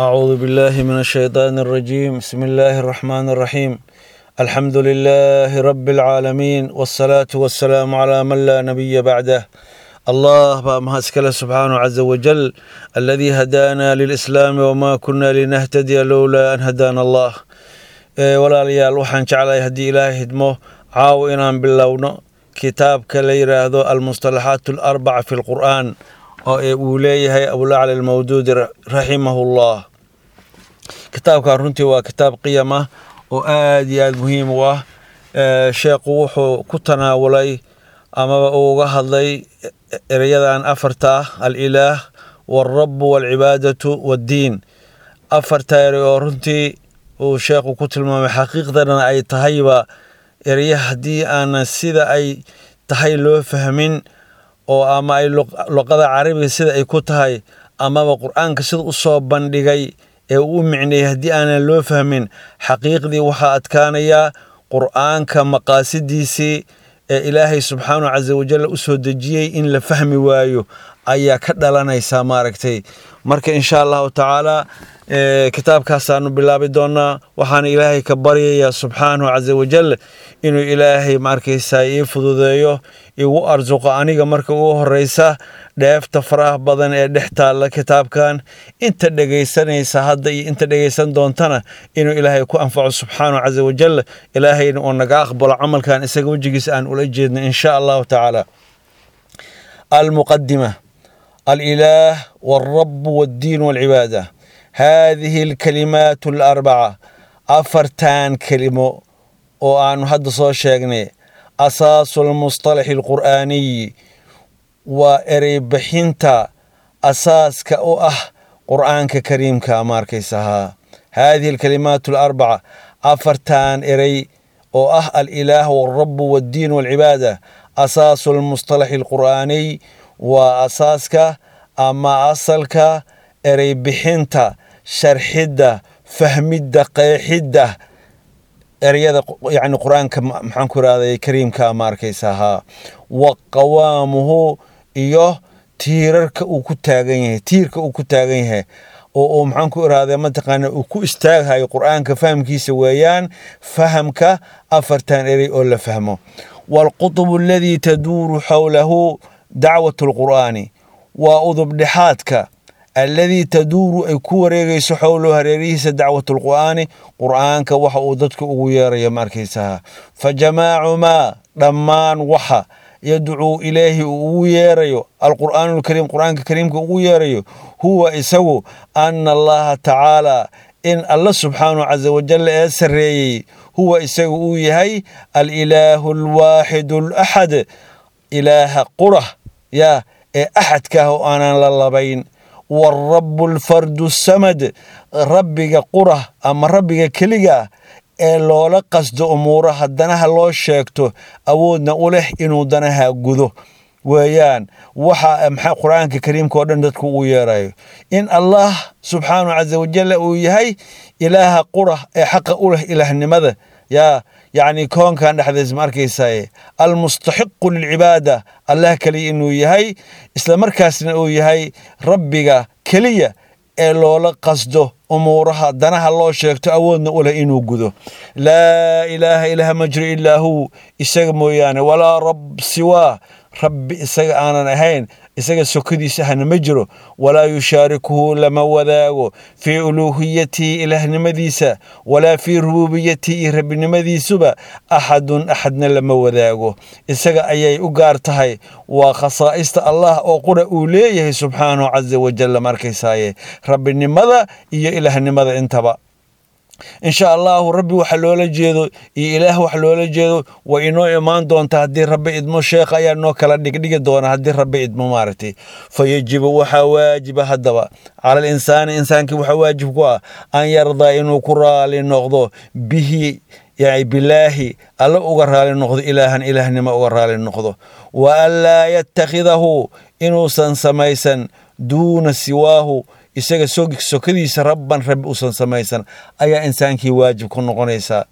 أعوذ بالله من الشيطان الرجيم بسم الله الرحمن الرحيم الحمد لله رب العالمين والصلاة والسلام على من لا نبي بعده الله بأمهسكله سبحانه عز وجل الذي هدانا للإسلام وما كنا لنهتدي لولا أن هدانا الله walaalyaal waxaan jeclahay haddii ilaahay hidmo caawo inaan bilowno kitaabka la yidhaahdo almustalaxaat alarbaca fi lqur'aan oo uu leeyahay abulacla almawduudi raximahullah kitaabkan runtii waa kitaab qiyam ah oo aad iyo aad muhiim u ah. Sheekhu wuxuu ku tanaawulay amaba uga hadlay ereyadan afarta ah alilaah walrabu walcibaadatu waddiin. Afarta ere oo runtii uu sheekhu ku tilmaamay xaqiiqdana ay tahayba erya haddii aanan sida ay tahay loo fahmin oo ama ay luqada carabiga sida ay ku tahay amaba qur'aanka sida u soo bandhigay ee uu micneeyey haddii aanan loo fahmin xaqiiqdii waxaa adkaanayaa qur'aanka maqaasidiisii ee ilaahay subxaanahu casa wajal u soo dejiyey in la fahmi waayo ayaa ka dhalanaysaa maaragtay. Marka insha allahu tacaala kitaabkaasaanu bilaabi doonaa waxaana ilaahay ka baryayaa subxaanahu casa wajal inuu ilaahay maarkaysaa ii fududeeyo igu arsuqo aniga marka ugu horeysa dheefta faraha badan ee dhex taalla kitaabkan inta dhegaysanaysa hadda iyo inta dhegaysan doontana inuu ilaahay ku anfaco subxaanahu casa wajal ilaahayna uu naga aqbalo camalkan isaga wejigiisa aan ula jeedno insha allahu tacaala. Almuqadima alilaah walrab waddiin walcibaada. Haadihi alkalimaat alarbaca afartan kelimo oo aanu hadda soo sheegnay asaasu almustalaxi alqur'aaniyi waa ereybixinta asaaska u ah qur'aanka kariimka ma arkaysahaa haadihi alkalimaat alarbaca afartan erey oo ah alilaah walrabu waddiin walcibaada. Asaasu almustalaxi alqur'aaniy waa asaaska ama asalka ereybixinta sharxidda fahmidda qeexidda ereyada yani qur'aanka maxaan ku irahday kariimka ma arkaysa haa wa qawaamuhu iyo tiirarka uu ku taagan yahay tiirka uu ku taagan yahay oo uu maxaan ku irahday mataqaana uu ku istaaghayo qur'aanka fahamkiisa weeyaan fahamka afartan erey oo la fahmo. Waalqutubu aladii taduuru xowlahu dacwat alqur'aani waa udubdhexaadka alladii taduuru ay ku wareegayso xowlow hareerihiisa dacwatulqur'aani qur'aanka waxa uu dadka ugu yeerayo ma arkaysaha fa jamaacu maa dhammaan waxa yadcuu ilaahi uu ugu yeerayo alqur'aanu alkariim qur'aanka kariimka ugu yeerayo huwa isagu ana allaha tacaalaa in alla subxaanahu casa wajal ee sarreeyey huwa isagu uu yahay alilaahu alwaaxidu alaxad ilaaha qurah yaa ee axadka ah oo aanan la labayn warabu alfardu samad rabbiga qurah ama rabbiga keliga ee loola qasdo umuuraha danaha loo sheegto awoodna u leh inuu danaha gudo. Weeyaan waxa maxaa qur'aanka kariimka oo dhan dadku uu yeerayo. In allah subxaanahu casa wajal uu yahay ilaaha qurah ee xaqa u leh ilaahnimada yaa yacni koonkan dhexdeys ma arkaysaye almustaxiqu lilcibaada allah keliya inuu yahay isla markaasna uu yahay rabbiga keliya ee loola qasdo umuuraha danaha loo sheegto awoodna u leh inuu gudo. Laa ilaaha ilaha majri ilaa hu isaga mooyaane walaa rab siwaa rabbi isaga aanan ahayn isaga sokadiisa ahna ma jiro. Walaa yushaarikuhu lama wadaago fii uluuhiyatihi ilaahnimadiisa walaa fii rubuubiyatihi iyo rabbinimadiisuba axadun axadna lama wadaago. Isaga ayay u gaar tahay. Waa khasaa'ista allah oo qura uu leeyahay subxaanahu casa wajal ma arkaysaaye rabbinimada iyo ilaahnimada intaba insha allahu rabbi waxa loola jeedo iyo ilaah wax loola jeedo way inoo imaan doontaa haddii rabbi idmo sheekha ayaa noo kala dhigdhigi doona haddii rabbi idmo maaragtay. Fa yajibu waxaa waajiba haddaba cala alinsaani insaankii waxaa waajib ku ah an yardaa inuu ku raali noqdo bihi yani bilaahi alla uga raali noqdo ilaahan ilaahnimo uga raali noqdo. Wa an laa yatakhidahu inuusan samaysan duuna siwaahu isaga sokadiisa rabban rabbi usan samaysan ayaa insaankii waajib ku noqonaysaa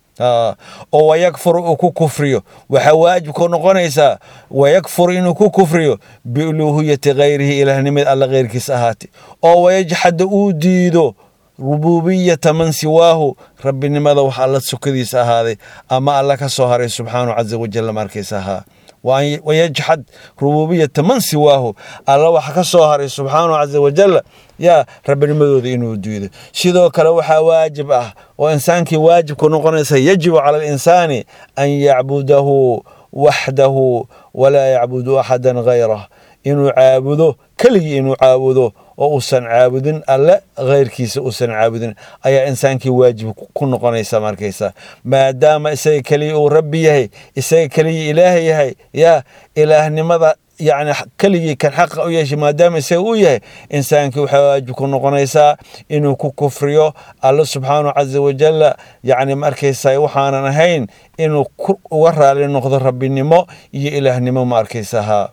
oo wayakfuru uu ku kufriyo. Waxaa waajib ku noqonaysaa wayakfur inuu ku kufriyo biuluuhiyati khayrihi ilaahnimada alla keyrkiisa ahaate oo wayajxada uu diido rububiyata man siwaahu rabbinimada wax alla sokadiisa ahaaday ama alla ka soo haray subxaanahu caza wajal markaysa ahaa wayajxad rububiyata man siwaahu. Alla waxa ka soo haray subxaanahu caza wajal yaa rabbinimadooda inuu diido. Sidoo kale waxaa waajib ah oo insaankii waajibku noqonaysa yajibu cala alinsaani an yacbudahu waxdahu walaa yacbudu axadan hayrah inuu caabudo keligii inuu caabudo oo uusan caabudin alle khayrkiisa uusan caabudin ayaa insaankii waajib ku noqonaysa markaysa. Maadaama isaga keliya uu rabbi yahay isaga keliya ilaah yahay yaa ilaahnimada yacni keligii kan xaqa u yeeshay maadaama isaga uu yahay insaankii waxaa waajib ku noqonaysaa inuu ku kufriyo alle subxaanahu caza wajalla yacni markaysa waxaanan ahayn inuu uga raali noqdo rabbinimo iyo ilaahnimo ma arkaysahaa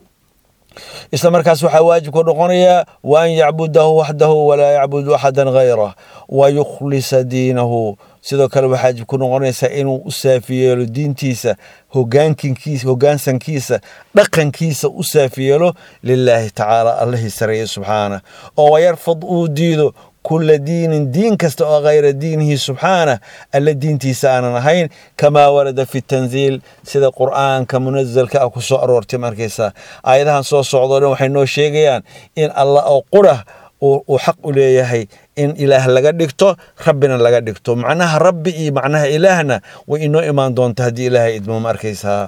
isla markaas waxaa waajib ku noqonayaa wa an yacbudahu waxdahu walaa yacbudu axadan hayrah wa yukhlisa diinahu. Sidoo kale waxaa waajib ku noqonaysaa inuu u saafi yeelo diintiisa hogaansankiisa dhaqankiisa u saafi yeelo lilaahi tacaala allihii sareeye subxaanah oo wayarfad uu diido kula diinin diin kasta oo khayra diinihi subxaanah alle diintiisa aanan ahayn kamaa warada fi tanziil sida qur'aanka munazalka ah ku soo aroortay markaysa aayadahan soo socdoo dhan waxay noo sheegayaan in allah oo qurah uu xaq u leeyahay in ilaah laga dhigto rabbina laga dhigto macnaha rabbi iyo macnaha ilaahna way inoo imaan doonta haddii ilaahay idmo ma arkaysaa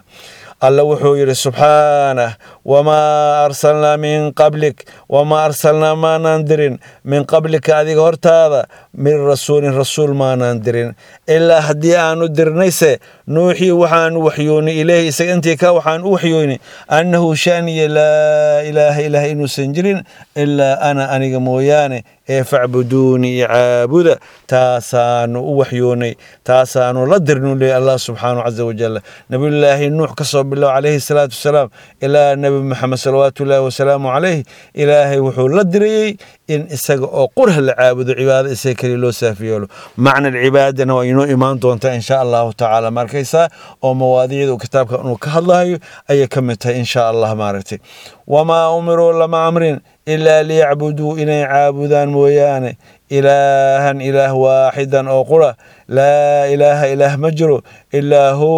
alla wuxuu yidhi subxaanah wamaa arsalnaa min qablik wamaa arsalnaa maanaan dirin min qablika adiga hortaada min rasuulin rasuul maanaan dirin. Ilaa haddii aanu dirnayse nuuxii waxaanu waxyoonay ileyhi isaga intii ka waxaan u waxyoonay annahu shaniya laa ilaaha ilaah inuusan jirin ilaa ana aniga mooyaane ee facbuduunii caabuda taasaanu u waxyoonay taasaanu la dirnu leey allah subxaanahu caza wajal nabiyullaahi nuux ka soo bilow calayhi salaatu wasalaam ilaa nebi maxamed salawaatu ullaahi wasalaamu calayh ilaahay wuxuu la dirayey in isaga oo qurha la caabudo cibaada isaga keliya loo saafi yeelo macna alcibaadana waa inoo imaan doontaa insha allahu tacaala. Markaysaa oo mawaadiicda uu kitaabka inuu ka hadlayo ayay ka mid tahay insha allah maaragtay. Wamaa umiruu lama amrin ilaa liyacbuduu inay caabudaan mooyaane ilaahan ilaah waaxidan oo qura laa ilaaha ilaah ma jiro ilaa hu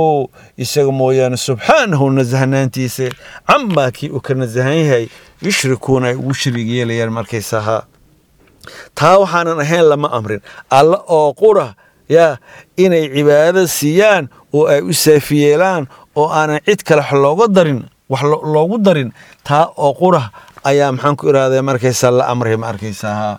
isaga mooyaane subxaanahu nasahnaantiisa camaa kii uu ka nasahan yahay yushrikuuna ay ugu shirig yeelayaan markaysahaa taa waxaanan ahayn lama amrin alla oo qura yaa inay cibaadada siiyaan oo ay u saafi yeelaan oo aanan cid kale looga darin wax loogu darin taa oo qura ayaa maxaan ku irahda markaysaa la amray ma arkaysaa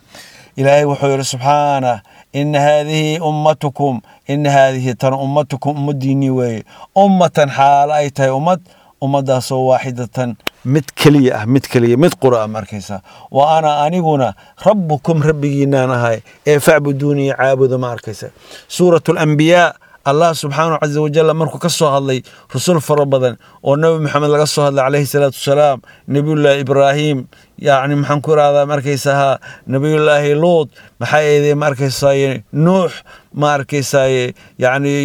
ilaahay wuxuu yidhi subxaanah ina haadihi ummatukum. Ina haadihi tan ummatukum ummadiinii weeye. Ummatan xaalo ay tahay ummad ummadaasoo waaxidatan mid keliya ah mid keliya mid qura ah ma arkaysaa wa ana aniguna rabbukum rabbigiinaan ahay ee facbuduunii caabuda ma arkaysa. Suurat alambiyaa allah subxaanahu caza wajal markuu ka soo hadlay rusul fara badan oo nebi maxamed laga soo hadlay calayhi salaatu wasalaam nebiyullaahi ibraahim yacni maxaan ku irahdaa markaysaha nebiyullaahi luud maxaa eedee ma arkaysaye nuux ma arkaysaye yacni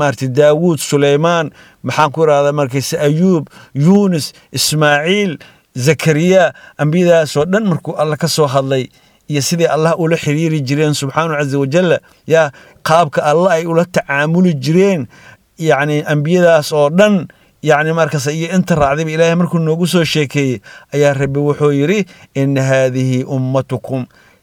maarata daawuud suleymaan maxaan ku irahdaa markaysa ayuub yuunus ismaaciil zakariya ambiyadaasoo dhan markuu alla ka soo hadlay iyo sidai allah ula xiriiri jireen subxaanahu caza wajalla yaa qaabka allah ay ula tacaamuli jireen yacni ambiyadaas oo dhan yacni markaas iyo inta raacdayba ilaahay markuu noogu soo sheekeeyey ayaa rabbi wuxuu yidhi ina haadihi ummatukum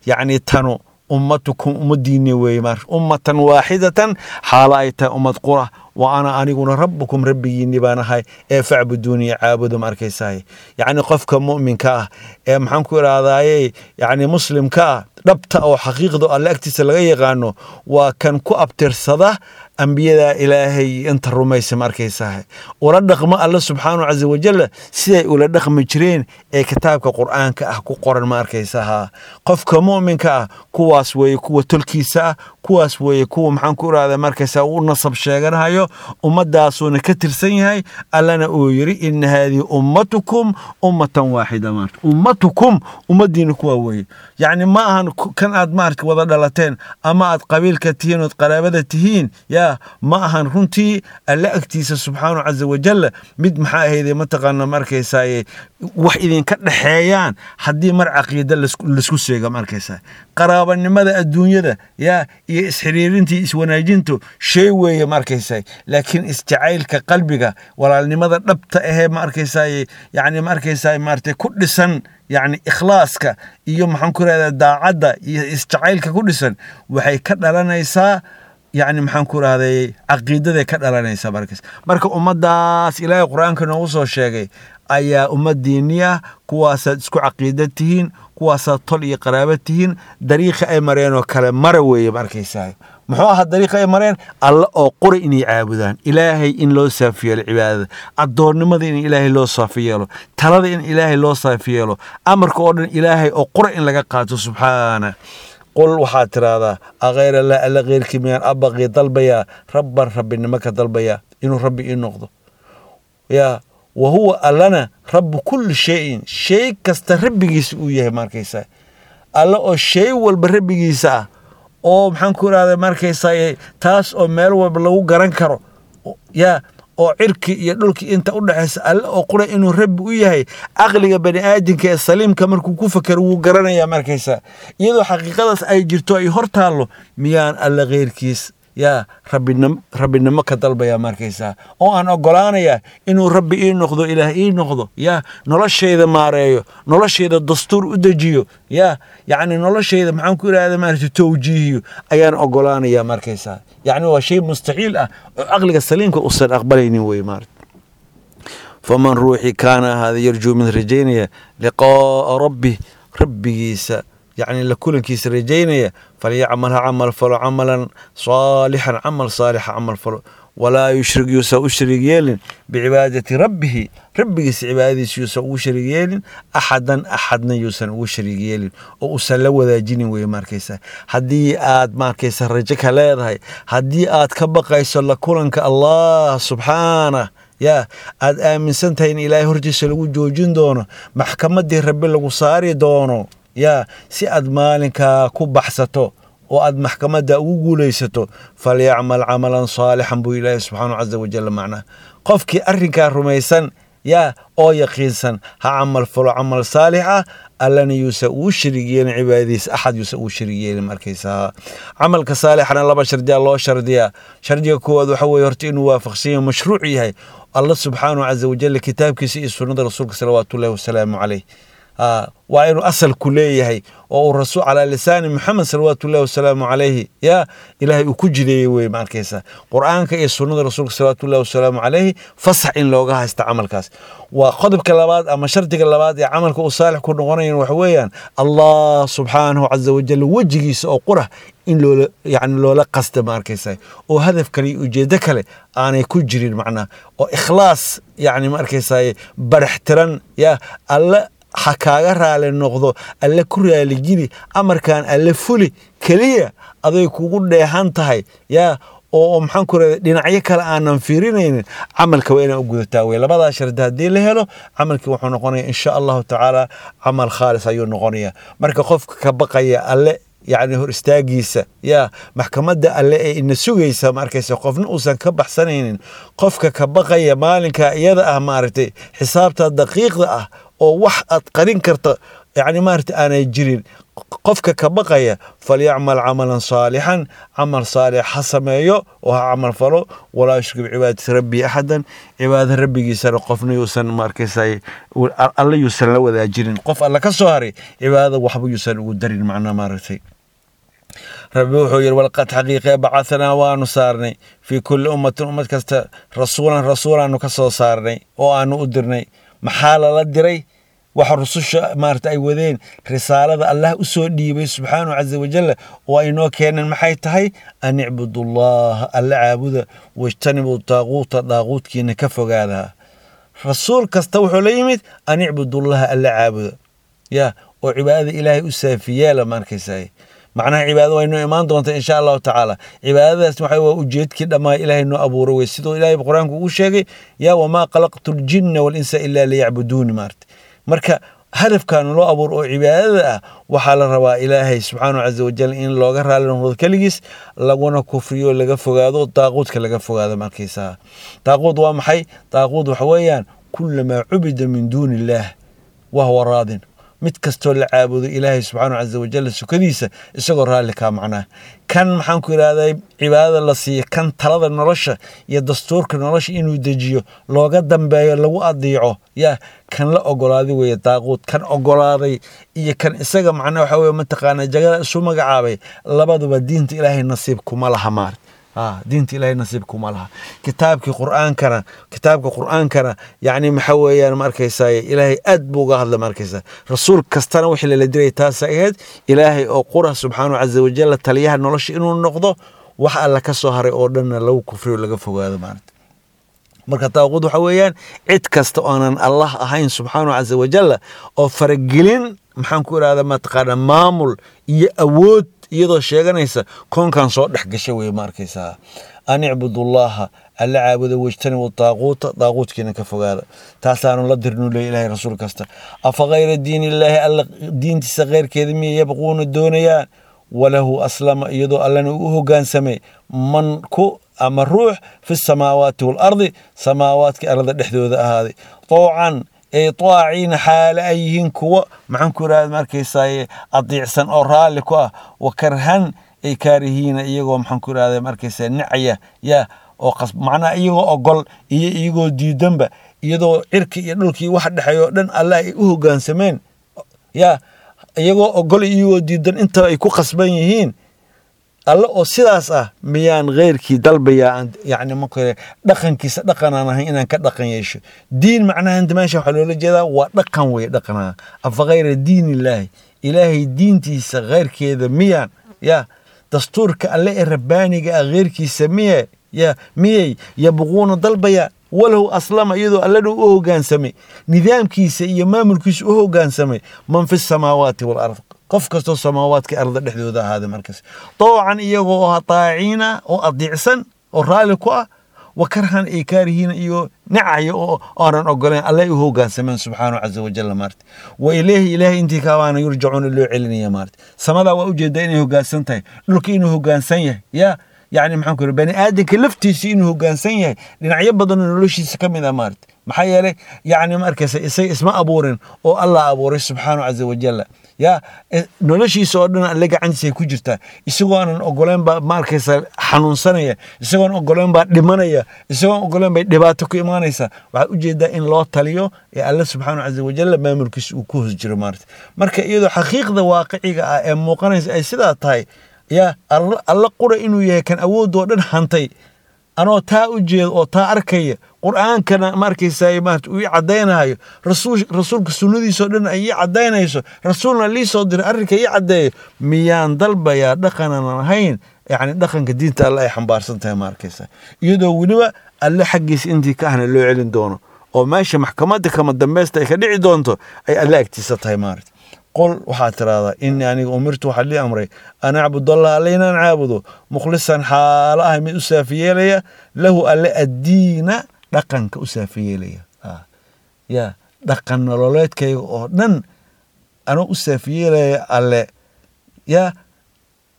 yacni tanu ummatukum ummadiinni weeye mar ummatan waaxidatan xaalo ay tahay ummad qura wa aniguna rabbukum rabbigiinni baan ahay ee facbuduunii caabudu ma arkaysaay yacni qofka mu'minka ah ee maxaan ku idhahdaaye yacni muslimka ah dhabta oo xaqiiqda alle agtiisa laga yaqaano waa kan ku abtirsada ambiyadaa ilaahay inta rumaysa ma arkaysaah ula dhaqmo alle subxaanahu caza wajalla siday ula dhaqmi jireen ee kitaabka qur'aanka ah ku qoran ma arkaysaha qofka mu'minka ah kuwaas weeye kuwa tolkiisa ah kuwaas weeye kuwa maxaan ku irahda markaysa u nasab sheeganayo sameeyo ummadaasuuna ka tirsan yahay allana uu yidhi ina haadihi ummatukum ummatan waaxida maarta ummatukum ummaddiina kuwaa weeye yacni ma ahan kan aad maarata wada dhalateen ama aad qabiilka tihiin ood qaraabada tihiin yaa ma ahan runtii alle agtiisa subxaanahu casa wajalla mid maxaa ahayde mataqaana markaysaaye wax idinka dhexeeyaan haddii mar caqiida la isku seega markaysaa qaraabanimada adduunyada yaa iyo isxiriirintii iswanaajintu shay weeye markaysaa laakiin isjacaylka qalbiga walaalnimada dhabta ahee markaysaa yani markaysaa maarata ku dhisan yacni ikhlaaska iyo maxaan ku rahdaa daacadda iyo isjacaylka ku dhisan waxay ka dhalanaysaa yacni maxaan ku rahday caqiidaday ka dhalanaysaa markaas. Marka ummaddaas ilaahay qur'aanka noogu soo sheegay ayaa ummaddiinni ah kuwaasaad isku caqiida tihiin kuwaasaad tol iyo qaraaba tihiin dariiqa ay mareen oo kale mara weeye markaysaa muxuu ahaa dariiqa ay mareen? Alle oo qura inay caabudaan. Ilaahay in loo saafi yeelo cibaadada. Addoonnimada in ilaahay loo saafi yeelo talada in ilaahay loo saafi yeelo amarka oo dhan ilaahay oo qura in laga qaato subxaana qul waxaad tiraahdaa akhayr allah alla keyrkii miyaan abaqii dalbayaa? Rabban rabbinimo ka dalbayaa inuu rabbi ii noqdo. Yaa wa huwa allana rabbu kulli shayin. Shay kasta rabbigiisa uu yahay markaysaa alle oo shay walba rabbigiisa ah oo maxaan ku irahda markaysaa taas oo meel walba lagu garan karo. Yaa oo cirki iyo dhulki inta u dhexaysa alle oo qura inuu rabbi u yahay caqliga bani aadamka ee saliimka markuu ku fakero wuu garanayaa markaysaa iyadoo xaqiiqadaas ay jirto ay hor taallo miyaan alle keyrkiis yaa rabbinimo ka dalbaya markaysaa. Oo aan ogolaanayaa inuu rabbi ii noqdo ilaah ii noqdo yaa noloshayda maareeyo noloshayda dastuur u dejiyo yaa yacni noloshayda maxaan ku irahda maarata towjiihiyo ayaan ogolaanayaa markaysaa. Yacni waa shay mustaxiil ah oo caqliga saliimka usan aqbalaynin wey maarata faman ruuxii kaana ahaada yarjuu mid rajaynaya liqaa'a rabbi rabbigiisa yacni la kulankiisa rajaynaya falyacmal ha camal falo camalan saalixan camal saalixa camal falo walaa yushrik yuusan u shariig yeelin bicibaadati rabbihi rabbigiisa cibaadadiisa yuusan ugu shariig yeelin axadan axadna yuusan ugu shariig yeelin oo usan la wadaajinin weye markaysa haddii aad markaysa rajo ka leedahay haddii aad ka baqayso la kulanka allah subxaanah yaa aad aaminsan tahay in ilaahay hortiisa lagu joojin doono maxkamaddii rabbi lagu saari doono yaa si aad maalinkaa ku baxsato oo aad maxkamadda ugu guulaysato falyacmal camalan saalixan buu ilaahi subxaanahu casa wajal macnaa. Qofkii arrinkaa rumaysan yaa oo yaqiinsan ha camal falo camal saalix ah allana yuusan ugu shariig yeelin cibaadadiisa axad yuusan ugu shariig yeelin markaysaa camalka saalixana laba shardiyaa loo shardiyaa. Shardiga koowaad waxa weye horta inuu waafaqsan mashruuc yahay. Allah subxaanahu casa wajal kitaabkiisa iyo sunnada rasuulka salawaatullahi wasalaamu caleyh waa inuu asalku leeyahay oo uu calaa lisaani maxamed salawaatullahi wasalaamu calayhi yaa ilaahay uu ku jideeyey wey markaysa qur'aanka iyo sunnada rasuulka salawaatullahi wasalaamu calayhi fasax in looga haysta camalkaas. Waa qodobka labaad ama shardiga labaad ee camalka uu saalix ku noqonayan waxa weeyaan allah subxaanahu casa wajal wejigiisa oo qura in loola yani loola qasta ma arkaysa oo hadaf kale iyo ujeeddo kale aanay ku jirin macnaa. Oo ikhlaas yani ma arkaysaye barax tiran yaa alle ha kaaga raali noqdo alle ku raaligeli amarkan alle fuli keliya aday kugu dheehan tahay. Yaa oo maxaan ku rahda dhinacyo kale aanan fiirinaynin. Camalka waa inaan u gudataa. Wey labadaa shardi haddii la helo camalkii wuxuu noqonaya insha allahu tacaala camal khaalis ayuu noqonaya. Marka qofka ka baqaya alle yacni hor istaagiisa yaa maxkamadda alle ee ina sugaysa maarkaysa qofna uusan ka baxsanaynin. Qofka ka baqaya maalinka iyada ah maaragtay xisaabta daqiiqda ah oo wax aad qarin karta yacni maaragtay aanay jirin qofka ka baqaya falyacmal camalan saalixan camal saalix ha sameeyo oo ha camal falo walaa yushrik bicibaadati rabbii axadan cibaada rabbigiisana qofna yuusan maarkaysay alle yuusan la wadaajinin. Qof alle ka soo haray cibaadada waxba yuusan ugu darin macnaa maaragtay rabbi wuxuu yidhi walqad xaqiiqee bacahnaa waanu saarnay fii kulli ummatin ummad kasta rasuulan rasuulaanu ka soo saarnay oo aanu u dirnay maxaa lala diray? Waxa rususha maarata ay wadeen. Risaalada allah u soo dhiibay subxaanahu casa wajal oo ay noo keeneen maxay tahay? An icbudu allaha alla caabuda wajtanibuu daaquuta daaquudkiina ka fogaadaa rasuul kasta wuxuu la yimid an icbudullaha alla caabuda. Yaa oo cibaadada ilaahay u saafiyeela ma arkaysaay macnaha cibaadada way noo imaan doontaa insha allahu tacaala. Cibaadadaas waxa waa ujeedkii dhammaa ilaahay noo abuuro wey siduu ilaahay qur'aanku ugu sheegay yaa wamaa qalaqtu ljinna walinsa ilaa liyacbuduuni maarta. Marka hadafkan loo abuuro oo cibaadada ah waxaa la rabaa ilaahay subxaanahu caza wajal in looga raali noqdo keligiis laguna kufriyo laga fogaado daaquudka laga fogaado markiisa daaquud waa maxay? Daaquud waxa weeyaan kulamaa cubida min duuni illaah wahuwa raadin mid kastoo la caabudo ilaahay subxaanahu caza wajal sukadiisa isagoo raalli kaa macnaa. Kan maxaan ku idhahday cibaadada la siiya kan talada nolosha iyo dastuurka nolosha inuu dejiyo looga dambeeyo lagu adiico yaa kan la ogolaaday weeye daaquud kan ogolaaday iyo kan isaga macnaa waxa weye mataqaanaa jagada isu magacaabay labaduba diinta ilaahay nasiib kuma laha maar diinta ilaahay nasiib kuma laha. Kitaabkii qur'aankana kitaabka qur'aankana yacni maxa weeyaan ma ilaahay aad buu uga hadla ma rasuul kastana wixii lala diray taasa ahayd ilaahay oo qura subxaanahu caza wajal taliyaha nolosha inuu noqdo wax alla ka soo haray oo dhanna lagu kufriyo laga fogaado maarata marka taaquud waxa weeyaan cid kasta oonan allah ahayn subxaanahu caza wajalla oo faragelin maxaan ku idhahda mataqaana maamul iyo awood iyadoo sheeganaysa koonkan soo dhex gasha weye ma arkaysaa. An icbudullaha alla caabuda wejtanibu daaquuta daaquudkiina ka fogaada. Taasaanu la dirnu le ilahay rasuul kasta. Afa kayra diin illaahi alla diintiisa keyrkeeda miya yabquuna doonayaan walahu aslama iyadoo allana uu hogaansamay. Man ku ama ruux fi samaawaati waalardi samaawaadka arlada dhexdooda ahaaday. Toocan ay taaciina xaale ay yihiin kuwo. Maxaan ku irahda markaysaye adiicsan oo raalli ku ah. Wa karhan ay kaarihiina iyagoo maxaan ku irahda markaysa nicaya yaa oo macnaha iyagoo ogol iyo iyagoo diidanba. Iyadoo cirki iyo dhulkii wax dhexeeyo o dhan alle ay u hogaansameen yaa iyagoo ogol iyagoo diidan intaba ay ku khasban yihiin alle oo sidaas ah miyaan keyrkii dalbayaa yani marka dhaqankiisa dhaqan aan ahayn inaan ka dhaqan yeesho. Diin macnaha inta meesha waxaa loola jeedaa waa dhaqan wey dhaqanaa afa kayra diin illaahi ilaahay diintiisa keyrkeeda miyaan? Ya dastuurka alle ee rabbaaniga ah keyrkiisa miye ya miyey? Yabquuna dalbaya. Walahu aslama iyadoo allana u hogaansamay nidaamkiisa iyo maamulkiisa u hogaansamay man fi samaawaati walard qof kastoo samaawaadka arda dhexdooda ahaaday markaas. Doocan iyagoo ah oo adiicsan oo raalli ku ah wa karhan ay kaarihiina iyo nacaya oo aanan ogoleen. Alle u subxaanahu caza wajalla maarta. Wa ilayhi ilaahay intii kaabaana yurjacuuna loo celinaya maarta. Samadaa waa u jeedaa inay hogaansan tahay. Dhulka inuu hogaansan yahay yaa yani maxaan ku bani aadamka laftiisa inuu hogaansan yahay dhinacyo badanoo noloshiisa ka mid a maarta. Maxaa yeelay yani markaysa isaga isma abuurin oo allah abuuray subxaanahu caza wajalla yaa noloshiisa oo dhan alle gacantiisa ku jirtaa isagoonan ogoleen baa maarkaysa xanuunsanaya isagoon ogoleen baa dhimanaya isagoon ogoleen bay dhibaato ku imaanaysa. Waxaad u jeedaa in loo taliyo ee alle subxaanahu caza wajalla maamulkiisa uu ku hoos jiro maarta. Marka iyadoo xaqiiqda waaqiciga ah ee muuqanaysa ay sidaa tahay yaa alla qura inuu yahay kan awoodoo dhan hantay. Anoo taa u jeedo oo taa arkaya qur'aankana uu ii caddaynayo. Rasuulka sunnadiisoo dhan ii caddaynayso. Rasuulna lii soo diray arrinka ii caddeeyo miyaan dalbayaa dhaqanan ahayn yacni dhaqanka diinta alle ay xambaarsan tahay maarkaysa iyadoo weliba alle xaggiisa intii ka ahna loo celin doono. Oo meesha maxkamadda kama dambeysta ay ka dhici doonto ay alle agtiisa tahay maarata qol waxaad tiraahdaa inii aniga umirtu waxaa lii amray. An acbud allah alle inaan caabudo. Mukhlisan xaalo ah mid u saafi lahu alle addiina dhaqanka u saafi yeelaya ya dhaqan nololeedkayga oo dhan anoo u saafi yeelaya alle. Ya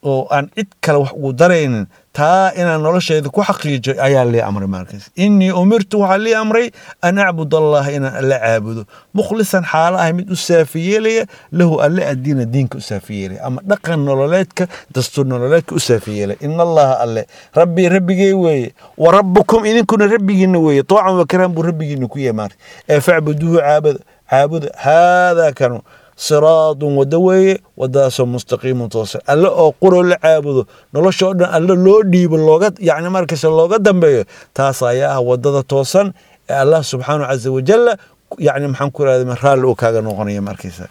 oo aan cid kale wax ugu daraynin taa inaan noloshayda ku xaqiijo ayaa lii amray markaas inii umirtu waxaa lii amray an acbud allaha inaan alle caabudo. Mukhlisan xaalo ah mid u saafi yeelaya lahu alle addiina diinka u saafi yeelaya ama dhaqan nololeedka dastuur nololeedka u saafi yeelaya in allaha alle. Rabbii rabbigay weeye. Wa rabbukum idinkuna rabbigiina weeye. Toocan wakaraan buu rabbigiina ku yahay maarta ee facbuduuhu caabuda caabuda haadaa kanu siraadun waddo weeye wadadaasoo mustaqiimun toosan alle oo quro la caabudo nolosha oo dhan alle loo dhiibo looga yacni markaysa looga dambeeyo taas ayaa ah waddada toosan ee allah subxaanahu caza wajalla yacni maxaan ku irahda raalli uu kaaga noqonaya markaysa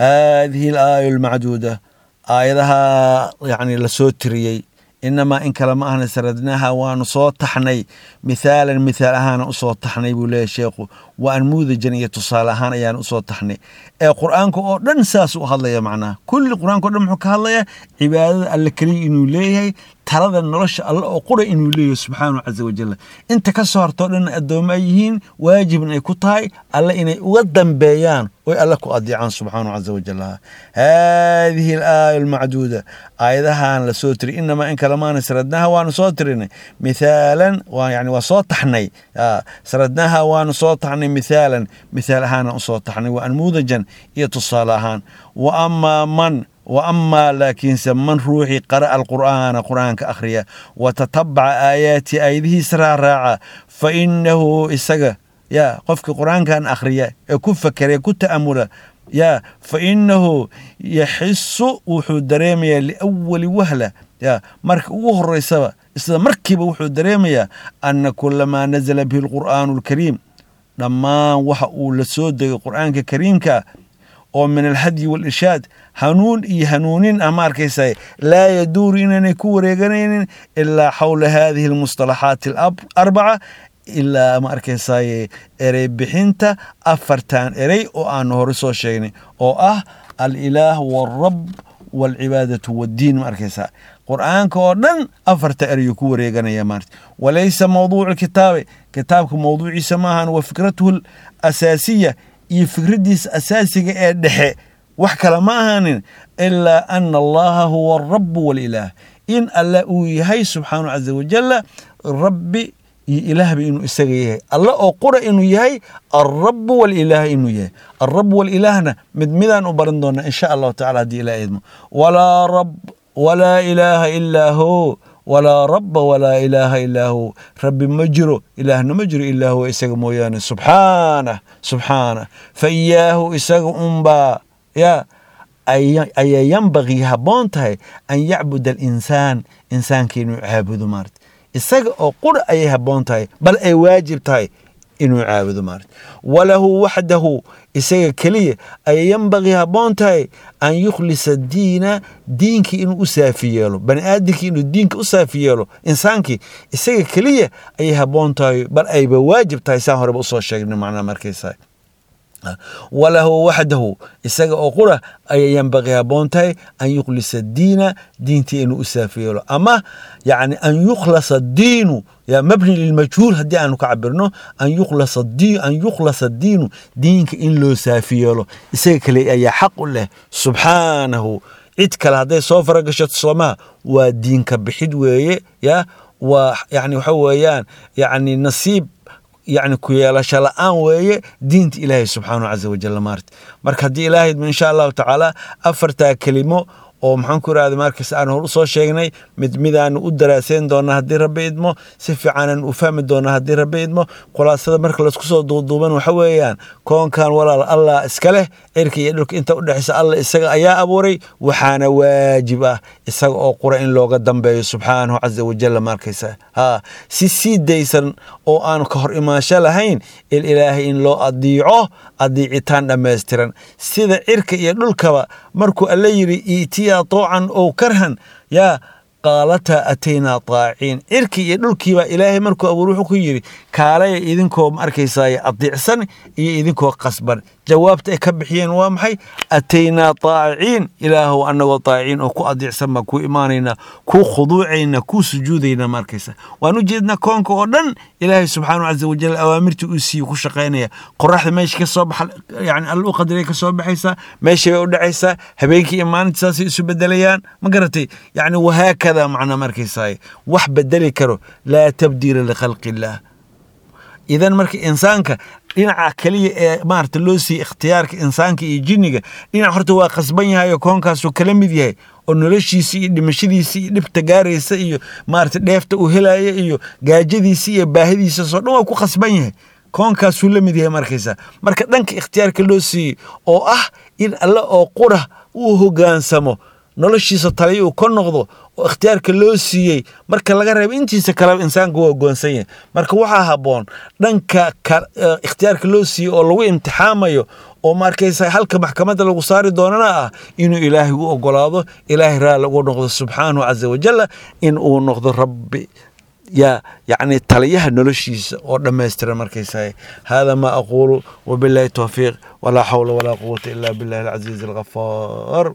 haadihi alaaya almacduuda aayadaha yacni la soo tiriyey inamaa in kale ma ahna saradnaaha waanu soo taxnay. Mithaalan mithaal ahaana u soo taxnay buu leeyahy sheekhu wa anmuudajan iyo tusaale ahaan ayaan u soo taxnay. Ee qur'aanka oo dhan saas u hadlaya macnaha kulli qur'aanka o dhan muxuu ka hadlayaa cibaadada alle keliya inuu leeyahay talada nolosha alle oo qura inuu leeyahay subxaanahu caza wajalla inta ka soo hartoo dhan addoommo ay yihiin waajibna ay ku tahay alle inay uga dambeeyaan oy alle ku adeecaan subxaanahu caza wajalla haadihi alaaya almacduuda. Aayadahan la tiri inamaa in kalamaana saradnaha waanu soo tirinay. Mithaalan yani waa soo taxnay. Saradnaha waanu soo taxnay mithaalan mithaal ahaana u soo taxnay wa anmuudajan iyo tusaale ahaan wa amaa man wa amaa laakiinse man ruuxii qara'a alqur'aana qur'aanka akhriya wa tatabaca aayaati aayadihiisa raaraaca fa innahu isaga yaa qofkii qur'aankan akhriya ee ku fakera ku ta'amula yaa fa innahu yaxisu wuxuu dareemayaa liawali wahla yaa marka ugu horeysaba isla markiiba wuxuu dareemayaa anna kulamaa nazala bihi alqur'aanu alkariim dhammaan waxa uu la soo degay qur'aanka kariimka oo min alhadyi waalirshaad hanuun iyo hanuunin ah ma arkaysa laa yaduuru inaanay ku wareeganaynin ilaa xawla haadihi almustalaxaati alarbaca ilaa ma arkaysaye erey bixinta afartan erey oo aanu hore soo sheegnay oo ah alilaah walrab walcibaadatu waddiin ma arkaysaa qur'aanka oo dhan afarta ereyuu ku wareeganaya maarta walaysa mawduucu kitaabe kitaabka mawduuciisa maahan wa fikratuhu asaasiya iyo fikraddiisa asaasiga ee dhexe. Wax kale ma ahaanin ilaa ana allaha huwa arabu walilaah in alle uu yahay subxaanahu caza wajalla rabbi iyo ilaahba inuu isaga yahay. Alle oo qura inuu yahay alrabu walilaah inuu yahay. Alrabu walilaahna mid midaan u baran doonaa insha allahu tacala haddii ilaah idmo walaa rab walaa ilaaha ilaa hu walaa rabba walaa ilaaha ilaa hu. Rabbi ma jiro ilaahna ma jiro ilaa huwa isaga mooyaane. Subxaanah subxaanah fa iyaahu isaga unbaa yaa ayaa yanbagii habboon tahay an yacbud alinsaan insaanka inuu caabudo maarata isaga oo qura ayay habboon tahay bal ay waajib tahay inuu caabudo maarata walahu waxdahu isaga keliya ayay yanbagii habboon an yukhlisa diina diinkii inuu u saafi yeelo. Bani aadamkii inuu diinka u saafi yeelo insaankii isaga keliya ayay habboon tahay bal ayba waajib tahay saan horeba u soo sheegnay macnaa markaysa walahu waxdahu isaga oo qura ayay yanbaqii habboon tahay an yukhlisa diina diintii inuu u saafi yeelo ama yani an yukhlasa diinu ya mabni lilmajhuul haddii aanu ka cabirno an yukhlasa diinu diinka in loo saafi yeelo isaga kale ayaa xaq u leh subxaanahu cid kale hadday soo faragashato soomaha waa diinka bixid weeye ya waa yani waxa weeyaan yani nasiib yani ku yeelasho la'aan weeye diinta ilaahay subxaanahu caza wajal maarta marka haddii ilaahay insha allahu tacaala afartaa kelimo oo maxaan ku irahda markas aan hor u soo sheegnay mid midaanu u daraaseyn doonaa haddii rabbi idmo si fiicanan u fahmi doonaa haddii rabbi idmo. Khulaasada marka la isku soo duuduuban waxa weeyaan koonkan walaal allah iska leh cirka iyo dhulka inta udhexaysa allah isaga ayaa abuuray waxaana waajib ah isaga oo qura in looga dambeeyo subxaanahu caza wajalla markaysa ha si sii daysan oo aan ka hor imaansho lahayn il ilaahay in loo adiico adiicitaan dhammaystiran sida cirka iyo dhulkaba. Markuu alla yidhi iitiya toocan ow karhan yaa qaalataa ataynaa taaciin. Cirkii iyo dhulkiibaa ilaahay markuu abuur wuxuu ku yidhi kaalaya idinkoo ma arkaysaay adiicsan iyo idinkoo qasban jawaabta ay ka bixiyeen waa maxay? Ataynaa taaciciin ilaahow annagoo taaciciin oo ku adiicsan baan kuu imaanaynaa kuu khuduucaynaa kuu sujuudaynaa waan u jeednaa koonka oo dhan ilaahay subxaanahu caza wajal awaamirtii uu siiye ku shaqaynaya. Qoraxda meesha ka soo baxa yani alla u qadiray baxaysaa meeshay bay u dhacaysaa habeenkii iyo maalinta saasay isu bedelayaan ma garatay? Yani wahaakada macnaa ma arkaysaay wax bedeli karo. Laa tabdiila likhalqi illaah idan marka insaanka dhinaca keliya ee maarata loo siiyey ikhtiyaarka insaanka iyo jinniga dhinac horta waa qasban yahay oo koonkaasuu kala mid yahay oo noloshiisi iyo dhimashadiisi iyo dhibta gaaraysa iyo maarata dheefta uu helaya iyo gaajadiisi iyo baahidiisasoo dhan waa ku qasban yahay. Koonkaasuu la mid yahay markaysa. Marka dhanka ikhtiyaarka loo siiyey oo ah in alle oo qura uu hogaansamo noloshiisa taliya uu ka noqdo oo ikhtiyaarka loo siiyey. Marka laga reebo intiisa kaleba insaanka waa goonsan yahay. Marka waxaa habboon dhanka ikhtiyaarka loo siiyey oo lagu imtixaamayo oo markaysa halka maxkamadda lagu saari doonana ah inuu ilaahay u ogolaado ilaahay raalli ugu noqdo subxaanahu caza wajalla in uu noqdo rabbi. Yaa yacni taliyaha noloshiisa oo dhammaystiran markaysahay hada ma aquulu wabillahi towfiiq walaa xawla walaa quwata ila billahi alcasiizi alghafaar